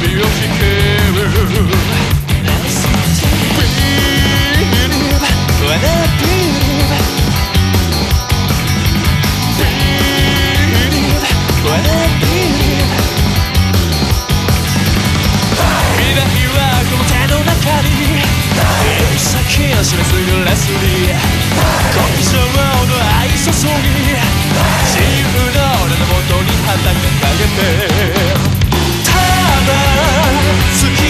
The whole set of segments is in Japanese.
びを引ける Believe when I believe Believe when I believe 未来はこの手の中に行き先を示すグラスに極上の愛注ぎ自由の俺のもとに旗掲げて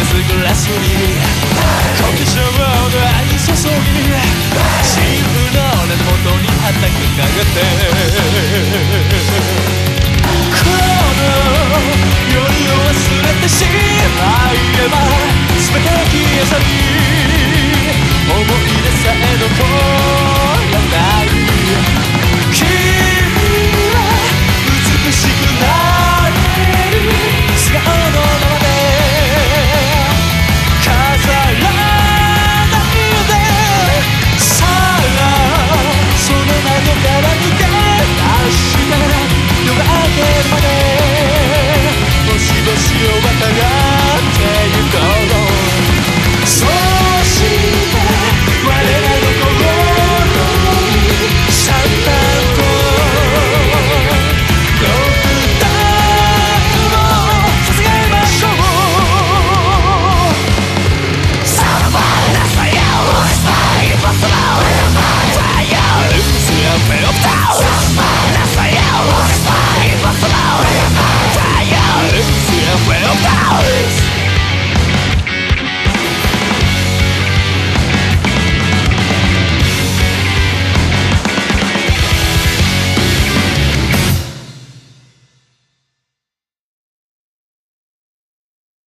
mes de